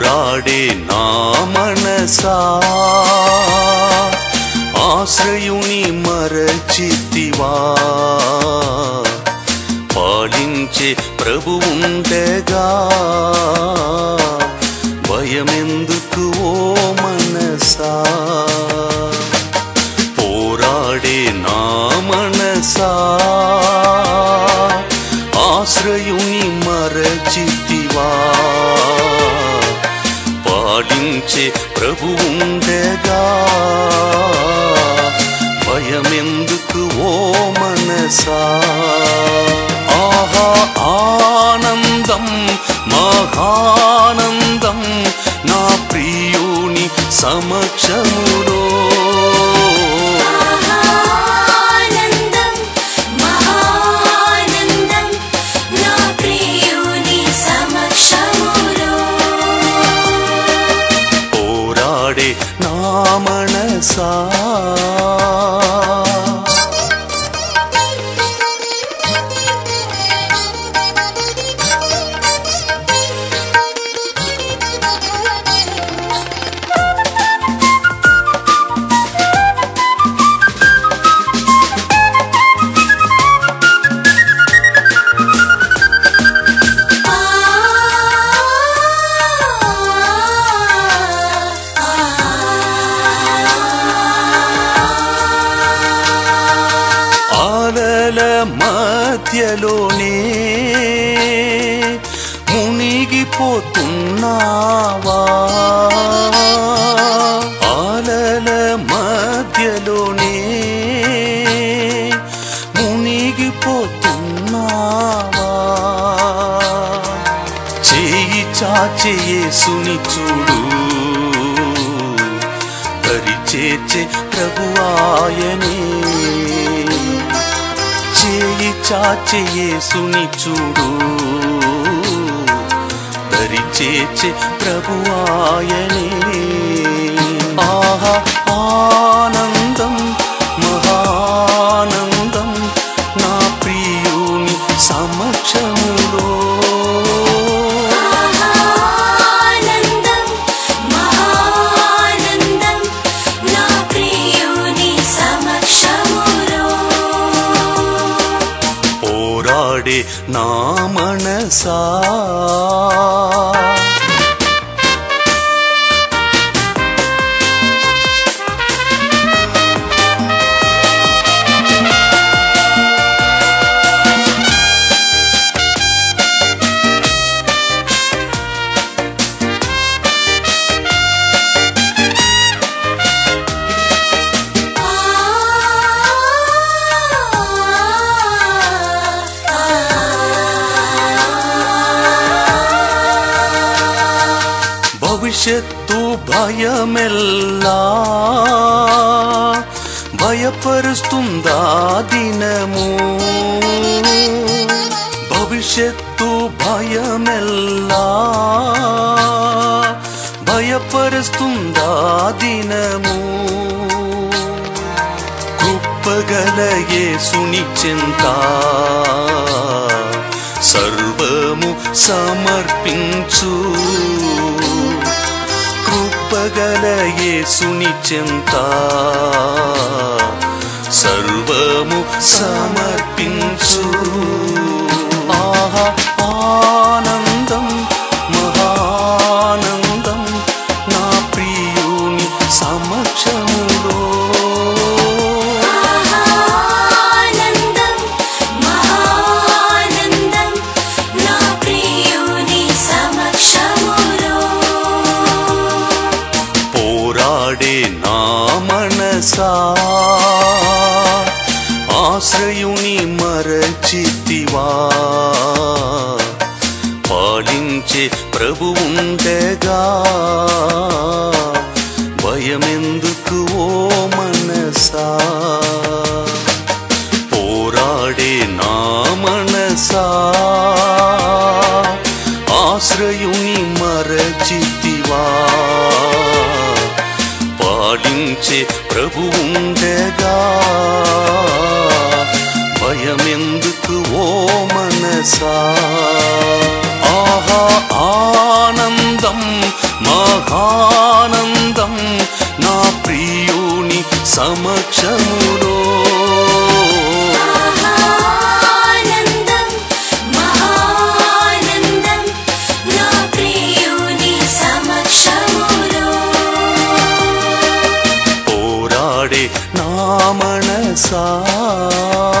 పోరాడే నా మనసా. ఆశ్రయుని మరచితివా. పాలించే ప్రభు ఉండగా. భయమెందుకు ఓ మనసా? పాలించే ప్రభు ఉండగా. భయమెందుకు ఓ మనసా? ఆహా ఆనందం మహానందం నా ప్రియుని సమక్షములో. మధ్యలోనే మునిగిపోతున్నావా? ఆలల మధ్యలోనే మునిగిపోతున్నావా? చేయి చాచే యేసుని చూడు. దరి చేర్చే ప్రభువాయనే. చేయి చాచే యేసుని చూడు. దరి ప్రభువాయనే ఆహా ఆనందం మహానందం నా ప్రియుని సమక్షములో. పోరాడే నా మనసా భవిష్యత్తు భయమెల్లా? భయపరుస్తుందా దినము? భవిష్యత్తు భయమెల్లా? భయపరుస్తుందా దినము? కృపగల యేసుని చింత. సర్వము సమర్పించు. कलये सुनिचन्ता सर्वमु समर्पिंसु माह మనసా ఆశ్రయుని మరచితివా. పాలించే ప్రభు ఉండగా భయమెందుకు ఓ మనసా? పోరాడే నా మనసా? ఆశ్రయుని మరచితివా? పాలించే ప్రభువుండగా భయమెందుకు ఓ మనసా? ఆహా ఆనందం మహానందం నా ప్రియుని సమక్షముర sağ